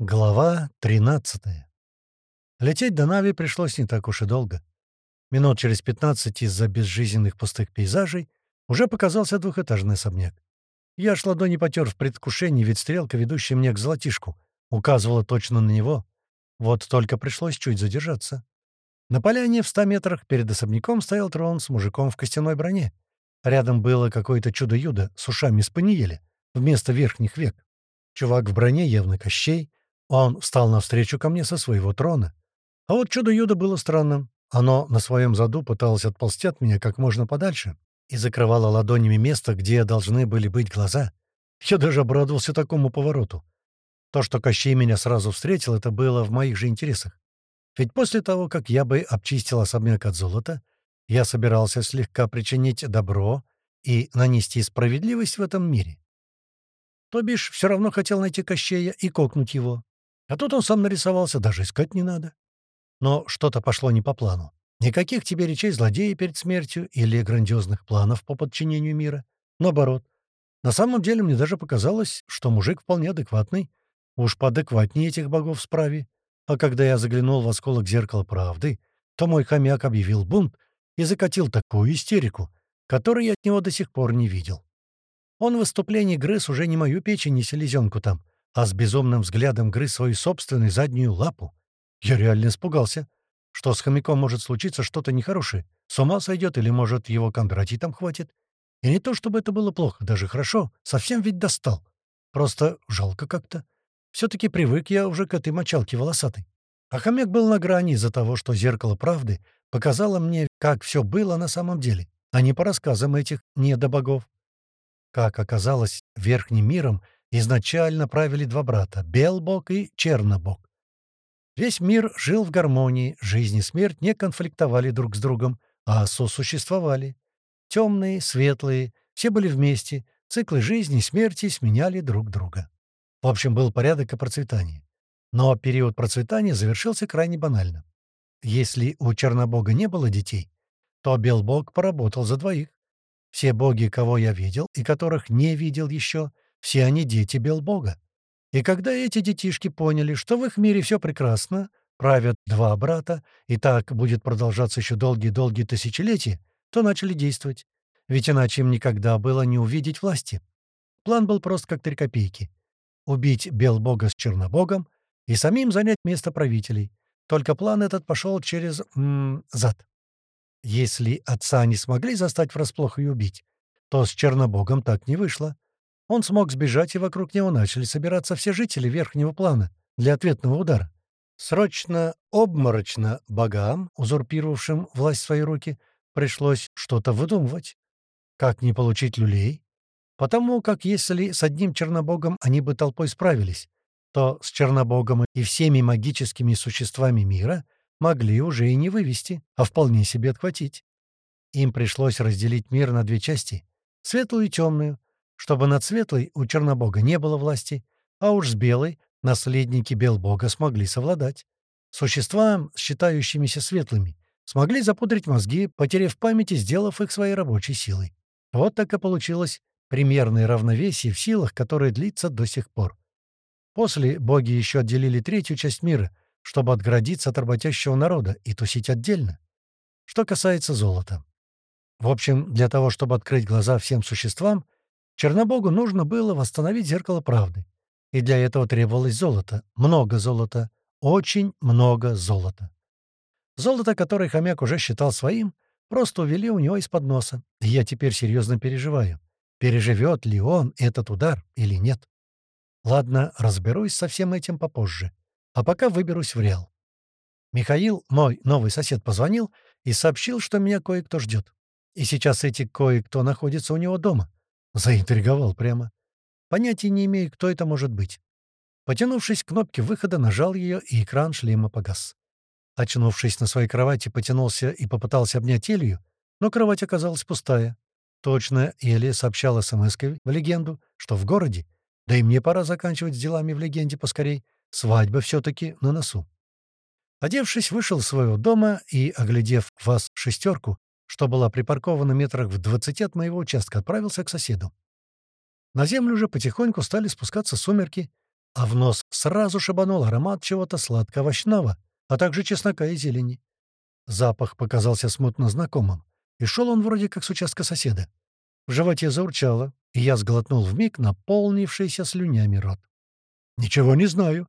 Глава 13 Лететь до Нави пришлось не так уж и долго. Минут через 15 из-за безжизненных пустых пейзажей уже показался двухэтажный особняк. Я аж ладони потер в предвкушении, ведь стрелка, ведущая мне к золотишку, указывала точно на него. Вот только пришлось чуть задержаться. На поляне в ста метрах перед особняком стоял трон с мужиком в костяной броне. Рядом было какое-то чудо-юдо с ушами спаниеля вместо верхних век. Чувак в броне явно Кощей — он встал навстречу ко мне со своего трона. А вот чудо-юдо было странным. Оно на своем заду пыталось отползти от меня как можно подальше и закрывало ладонями место, где должны были быть глаза. Я даже обрадовался такому повороту. То, что Кощей меня сразу встретил, это было в моих же интересах. Ведь после того, как я бы обчистил особняк от золота, я собирался слегка причинить добро и нанести справедливость в этом мире. То бишь, все равно хотел найти Кощея и кокнуть его. А тут он сам нарисовался, даже искать не надо. Но что-то пошло не по плану. Никаких тебе речей злодея перед смертью или грандиозных планов по подчинению мира. Наоборот. На самом деле мне даже показалось, что мужик вполне адекватный. Уж поадекватнее этих богов справе. А когда я заглянул в осколок зеркала правды, то мой хомяк объявил бунт и закатил такую истерику, которую я от него до сих пор не видел. Он в выступлении грыз уже не мою печень, не селезенку там, а с безумным взглядом грыз свою собственную заднюю лапу. Я реально испугался, что с хомяком может случиться что-то нехорошее. С ума сойдет или, может, его Кондратий там хватит. И не то, чтобы это было плохо, даже хорошо, совсем ведь достал. Просто жалко как-то. Все-таки привык я уже к этой мочалке волосатой. А хомяк был на грани из-за того, что зеркало правды показало мне, как все было на самом деле, а не по рассказам этих недобогов. Как оказалось, верхним миром — изначально правили два брата — Белбок и Чернобок. Весь мир жил в гармонии, жизнь и смерть не конфликтовали друг с другом, а сосуществовали. Темные, светлые, все были вместе, циклы жизни и смерти сменяли друг друга. В общем, был порядок и процветание. Но период процветания завершился крайне банально. Если у Чернобога не было детей, то Белбог поработал за двоих. Все боги, кого я видел и которых не видел еще — все они дети Белбога. И когда эти детишки поняли, что в их мире все прекрасно, правят два брата, и так будет продолжаться еще долгие-долгие тысячелетия, то начали действовать. Ведь иначе им никогда было не увидеть власти. План был прост как три копейки. Убить Белбога с Чернобогом и самим занять место правителей. Только план этот пошел через... М -м, зад. Если отца не смогли застать врасплох и убить, то с Чернобогом так не вышло. Он смог сбежать, и вокруг него начали собираться все жители верхнего плана для ответного удара. Срочно, обморочно богам, узурпировавшим власть в свои руки, пришлось что-то выдумывать. Как не получить люлей? Потому как если с одним чернобогом они бы толпой справились, то с чернобогом и всеми магическими существами мира могли уже и не вывести, а вполне себе отхватить. Им пришлось разделить мир на две части — светлую и темную, чтобы над Светлой у Чернобога не было власти, а уж с Белой наследники Белбога смогли совладать. Существам, считающимися светлыми, смогли запудрить мозги, потеряв память и сделав их своей рабочей силой. Вот так и получилось примерное равновесие в силах, которое длится до сих пор. После боги еще отделили третью часть мира, чтобы отгородиться от работящего народа и тусить отдельно. Что касается золота. В общем, для того, чтобы открыть глаза всем существам — Чернобогу нужно было восстановить зеркало правды. И для этого требовалось золото. Много золота. Очень много золота. Золото, которое хомяк уже считал своим, просто увели у него из-под носа. Я теперь серьезно переживаю, переживет ли он этот удар или нет. Ладно, разберусь со всем этим попозже. А пока выберусь в Реал. Михаил, мой новый сосед, позвонил и сообщил, что меня кое-кто ждет. И сейчас эти кое-кто находится у него дома. Заинтриговал прямо. Понятия не имею, кто это может быть. Потянувшись к кнопке выхода, нажал ее, и экран шлема погас. Очнувшись на своей кровати, потянулся и попытался обнять Илью, но кровать оказалась пустая. Точно Элия сообщала смс в легенду, что в городе, да и мне пора заканчивать с делами в легенде поскорей, свадьба все-таки на носу. Одевшись, вышел из своего дома и, оглядев вас шестерку, что была припаркована метрах в двадцати от моего участка, отправился к соседу. На землю уже потихоньку стали спускаться сумерки, а в нос сразу шибанул аромат чего-то сладко-овощного, а также чеснока и зелени. Запах показался смутно знакомым, и шел он вроде как с участка соседа. В животе заурчало, и я сглотнул вмиг наполнившийся слюнями рот. «Ничего не знаю.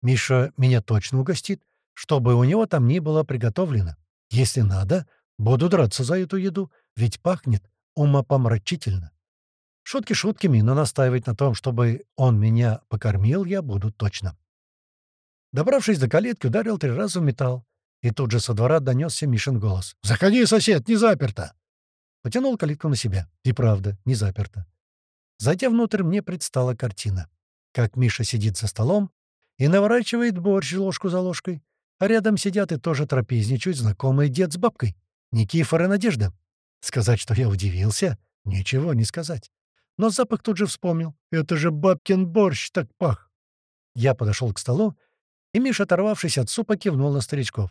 Миша меня точно угостит, чтобы у него там ни было приготовлено. Если надо, буду драться за эту еду, ведь пахнет умопомрачительно. Шутки шутками, но настаивать на том, чтобы он меня покормил, я буду точно. Добравшись до калитки, ударил три раза в металл. И тут же со двора донесся Мишин голос. «Заходи, сосед, не заперто!» Потянул калитку на себя. И правда, не заперто. Зайдя внутрь, мне предстала картина. Как Миша сидит за столом и наворачивает борщ ложку за ложкой, а рядом сидят и тоже трапезничают знакомый дед с бабкой. Никифор и Надежда. Сказать, что я удивился? Ничего не сказать. Но запах тут же вспомнил. Это же бабкин борщ так пах. Я подошел к столу, и Миша, оторвавшись от супа, кивнул на старичков.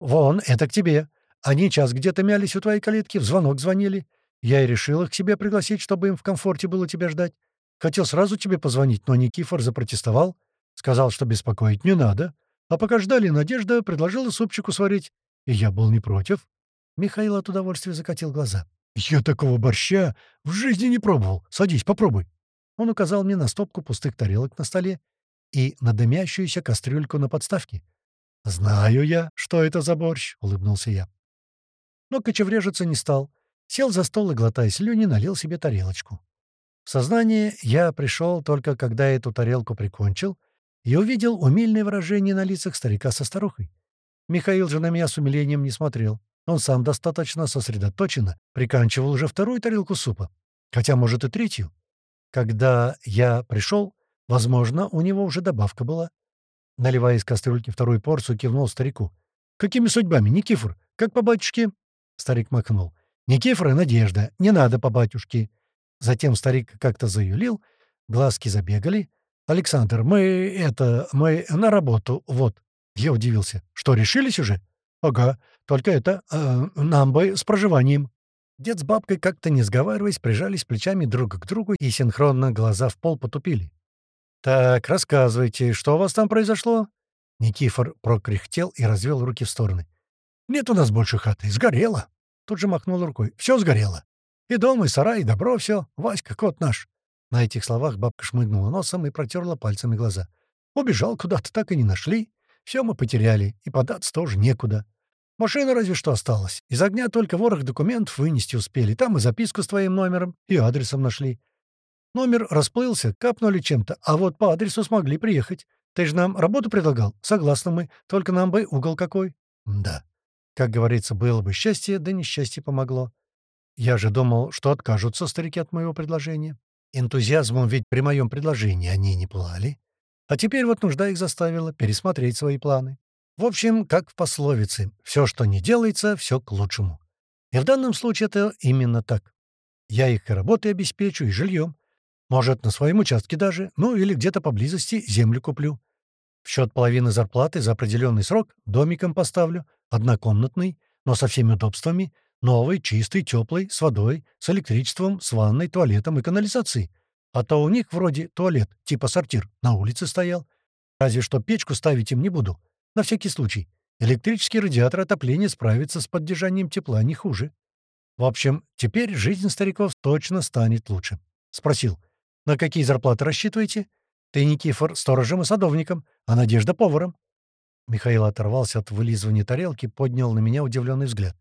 «Вон, это к тебе. Они час где-то мялись у твоей калитки, в звонок звонили. Я и решил их к себе пригласить, чтобы им в комфорте было тебя ждать. Хотел сразу тебе позвонить, но Никифор запротестовал. Сказал, что беспокоить не надо. А пока ждали, Надежда предложила супчику сварить. И я был не против. Михаил от удовольствия закатил глаза. «Я такого борща в жизни не пробовал. Садись, попробуй». Он указал мне на стопку пустых тарелок на столе и на дымящуюся кастрюльку на подставке. «Знаю я, что это за борщ», — улыбнулся я. Но кочеврежиться не стал. Сел за стол и, глотая слюни, налил себе тарелочку. В сознание я пришел только когда эту тарелку прикончил и увидел умильное выражение на лицах старика со старухой. Михаил же на меня с умилением не смотрел. Он сам достаточно сосредоточенно приканчивал уже вторую тарелку супа, хотя, может, и третью. Когда я пришел, возможно, у него уже добавка была. Наливая из кастрюльки вторую порцию, кивнул старику. «Какими судьбами, Никифор? Как по батюшке?» Старик махнул. «Никифор и Надежда. Не надо по батюшке». Затем старик как-то заюлил, глазки забегали. «Александр, мы это... мы на работу, вот». Я удивился. «Что, решились уже?» «Ага. Только это... Э, нам бы с проживанием». Дед с бабкой, как-то не сговариваясь, прижались плечами друг к другу и синхронно глаза в пол потупили. «Так, рассказывайте, что у вас там произошло?» Никифор прокряхтел и развел руки в стороны. «Нет у нас больше хаты. Сгорело». Тут же махнул рукой. «Все сгорело. И дом, и сарай, и добро все. Васька, кот наш». На этих словах бабка шмыгнула носом и протерла пальцами глаза. «Убежал куда-то, так и не нашли. Все мы потеряли, и податься тоже некуда. Машина разве что осталась. Из огня только ворох документов вынести успели. Там и записку с твоим номером, и адресом нашли. Номер расплылся, капнули чем-то, а вот по адресу смогли приехать. Ты же нам работу предлагал? Согласны мы. Только нам бы угол какой. Да. Как говорится, было бы счастье, да несчастье помогло. Я же думал, что откажутся старики от моего предложения. Энтузиазмом ведь при моем предложении они не плали. А теперь вот нужда их заставила пересмотреть свои планы. В общем, как в пословице, все, что не делается, все к лучшему. И в данном случае это именно так. Я их и работой обеспечу, и жильем. Может, на своем участке даже, ну или где-то поблизости землю куплю. В счет половины зарплаты за определенный срок домиком поставлю, однокомнатный, но со всеми удобствами, новый, чистый, теплый, с водой, с электричеством, с ванной, туалетом и канализацией. А то у них вроде туалет, типа сортир, на улице стоял. Разве что печку ставить им не буду. На всякий случай. Электрический радиатор отопления справится с поддержанием тепла не хуже. В общем, теперь жизнь стариков точно станет лучше. Спросил, на какие зарплаты рассчитываете? Ты, Никифор, сторожем и садовником, а Надежда — поваром. Михаил оторвался от вылизывания тарелки, поднял на меня удивленный взгляд.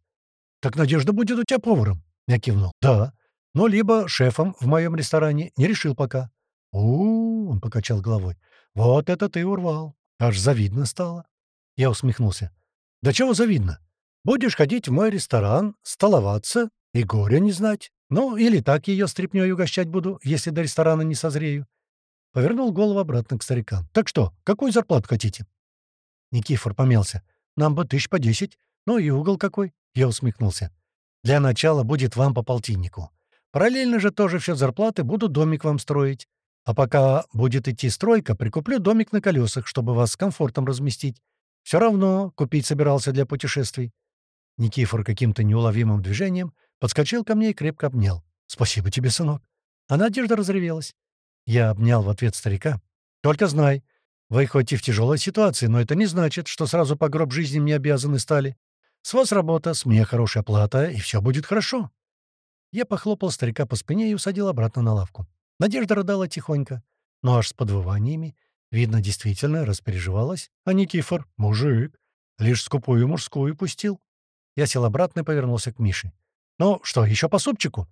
«Так Надежда будет у тебя поваром?» Я кивнул. «Да. Но либо шефом в моем ресторане. Не решил пока». «У-у-у!» — он покачал головой. «Вот это ты урвал. Аж завидно стало». Я усмехнулся. «Да чего завидно? Будешь ходить в мой ресторан, столоваться и горя не знать. Ну, или так ее стряпнёй угощать буду, если до ресторана не созрею». Повернул голову обратно к старикам. «Так что, какую зарплату хотите?» Никифор помялся. «Нам бы тысяч по десять. Ну и угол какой?» Я усмехнулся. «Для начала будет вам по полтиннику. Параллельно же тоже в счет зарплаты буду домик вам строить. А пока будет идти стройка, прикуплю домик на колесах, чтобы вас с комфортом разместить. Все равно купить собирался для путешествий». Никифор каким-то неуловимым движением подскочил ко мне и крепко обнял. «Спасибо тебе, сынок». А Надежда разревелась. Я обнял в ответ старика. Только знай, вы хоть и в тяжелой ситуации, но это не значит, что сразу по гроб жизни мне обязаны стали. С вас работа, с меня хорошая плата, и все будет хорошо». Я похлопал старика по спине и усадил обратно на лавку. Надежда рыдала тихонько, но аж с подвываниями. Видно, действительно распереживалась. А Никифор — мужик. Лишь скупую мужскую пустил. Я сел обратно и повернулся к Мише. «Ну что, еще по супчику?»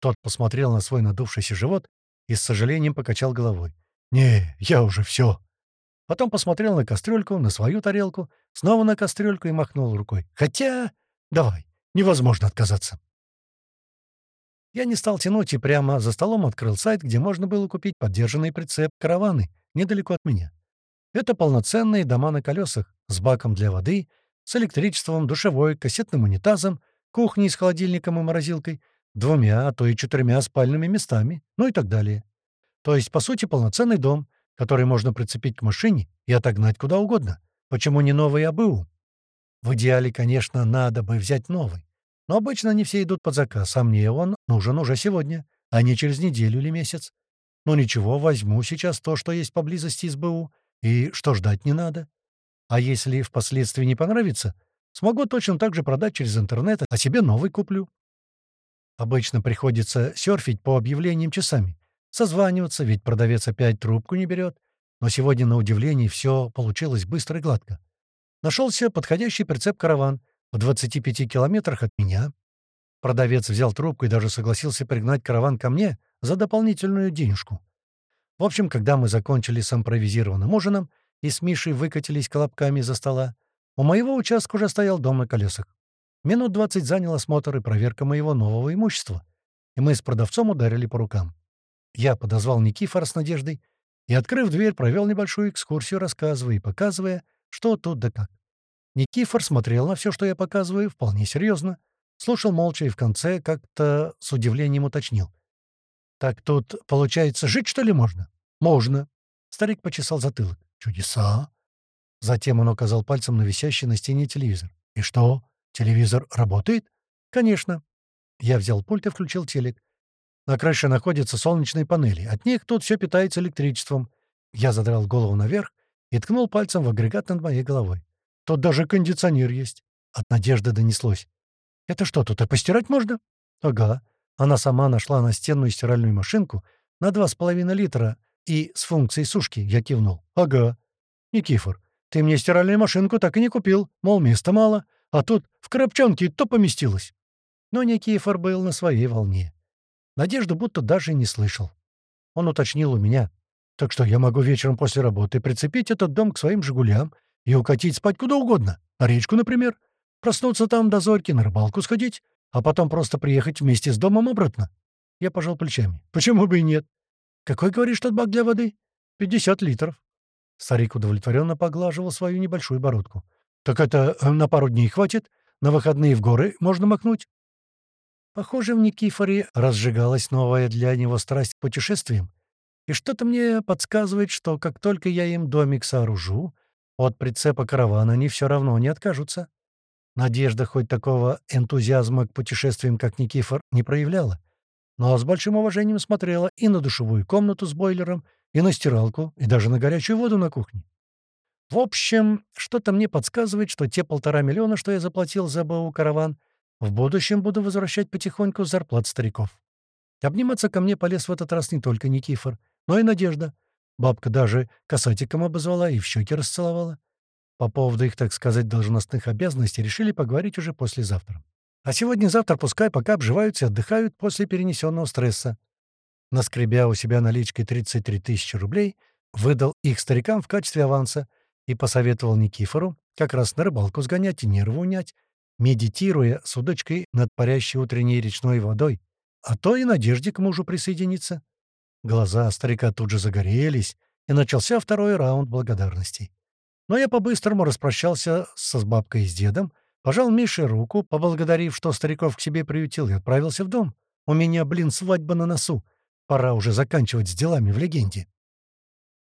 Тот посмотрел на свой надувшийся живот и с сожалением покачал головой. «Не, я уже все. Потом посмотрел на кастрюльку, на свою тарелку, снова на кастрюльку и махнул рукой. «Хотя... Давай, невозможно отказаться». Я не стал тянуть и прямо за столом открыл сайт, где можно было купить поддержанный прицеп «Караваны» недалеко от меня. Это полноценные дома на колесах, с баком для воды, с электричеством, душевой, кассетным унитазом, кухней с холодильником и морозилкой, двумя, а то и четырьмя спальными местами, ну и так далее. То есть, по сути, полноценный дом, который можно прицепить к машине и отогнать куда угодно. Почему не новый АБУ? В идеале, конечно, надо бы взять новый. Но обычно не все идут под заказ, а мне он нужен уже сегодня, а не через неделю или месяц. Ну ничего, возьму сейчас то, что есть поблизости из БУ, и что ждать не надо. А если впоследствии не понравится, смогу точно так же продать через интернет, а себе новый куплю. Обычно приходится серфить по объявлениям часами, созваниваться, ведь продавец опять трубку не берет. Но сегодня, на удивление, все получилось быстро и гладко. Нашелся подходящий прицеп-караван в 25 километрах от меня. Продавец взял трубку и даже согласился пригнать караван ко мне за дополнительную денежку. В общем, когда мы закончили с импровизированным ужином и с Мишей выкатились колобками за стола, у моего участка уже стоял дом на колесах. Минут двадцать занял осмотр и проверка моего нового имущества, и мы с продавцом ударили по рукам. Я подозвал Никифора с Надеждой и, открыв дверь, провел небольшую экскурсию, рассказывая и показывая, что тут да как. Никифор смотрел на все, что я показываю, вполне серьезно, слушал молча и в конце как-то с удивлением уточнил. «Так тут, получается, жить, что ли, можно?» «Можно». Старик почесал затылок. «Чудеса!» Затем он указал пальцем на висящий на стене телевизор. «И что, телевизор работает?» «Конечно». Я взял пульт и включил телек. На крыше находятся солнечные панели. От них тут все питается электричеством. Я задрал голову наверх и ткнул пальцем в агрегат над моей головой. Тут даже кондиционер есть. От Надежды донеслось. «Это что, тут и постирать можно?» «Ага». Она сама нашла настенную стиральную машинку на два с половиной литра и с функцией сушки. Я кивнул. «Ага». «Никифор, ты мне стиральную машинку так и не купил. Мол, места мало. А тут в коробчонке то поместилось». Но Никифор был на своей волне. Надежду будто даже не слышал. Он уточнил у меня. «Так что я могу вечером после работы прицепить этот дом к своим «Жигулям» и укатить спать куда угодно, на речку, например, проснуться там до зорьки, на рыбалку сходить, а потом просто приехать вместе с домом обратно?» Я пожал плечами. «Почему бы и нет?» «Какой, говоришь, тот бак для воды?» «Пятьдесят литров». Старик удовлетворенно поглаживал свою небольшую бородку. «Так это э, на пару дней хватит? На выходные в горы можно макнуть?» Похоже, в Никифоре разжигалась новая для него страсть к путешествиям. И что-то мне подсказывает, что как только я им домик сооружу, от прицепа каравана они все равно не откажутся. Надежда хоть такого энтузиазма к путешествиям, как Никифор, не проявляла, но с большим уважением смотрела и на душевую комнату с бойлером, и на стиралку, и даже на горячую воду на кухне. В общем, что-то мне подсказывает, что те полтора миллиона, что я заплатил за БУ «Караван», в будущем буду возвращать потихоньку зарплат стариков. Обниматься ко мне полез в этот раз не только Никифор, но и Надежда. Бабка даже касатиком обозвала и в щеки расцеловала. По поводу их, так сказать, должностных обязанностей решили поговорить уже послезавтра. А сегодня-завтра пускай пока обживаются и отдыхают после перенесенного стресса. Наскребя у себя наличкой 33 тысячи рублей, выдал их старикам в качестве аванса и посоветовал Никифору как раз на рыбалку сгонять и нервы унять, медитируя с удочкой над парящей утренней речной водой, а то и надежде к мужу присоединиться. Глаза старика тут же загорелись, и начался второй раунд благодарностей. Но я по-быстрому распрощался с бабкой и с дедом, пожал Мише руку, поблагодарив, что стариков к себе приютил, и отправился в дом. У меня, блин, свадьба на носу. Пора уже заканчивать с делами в легенде.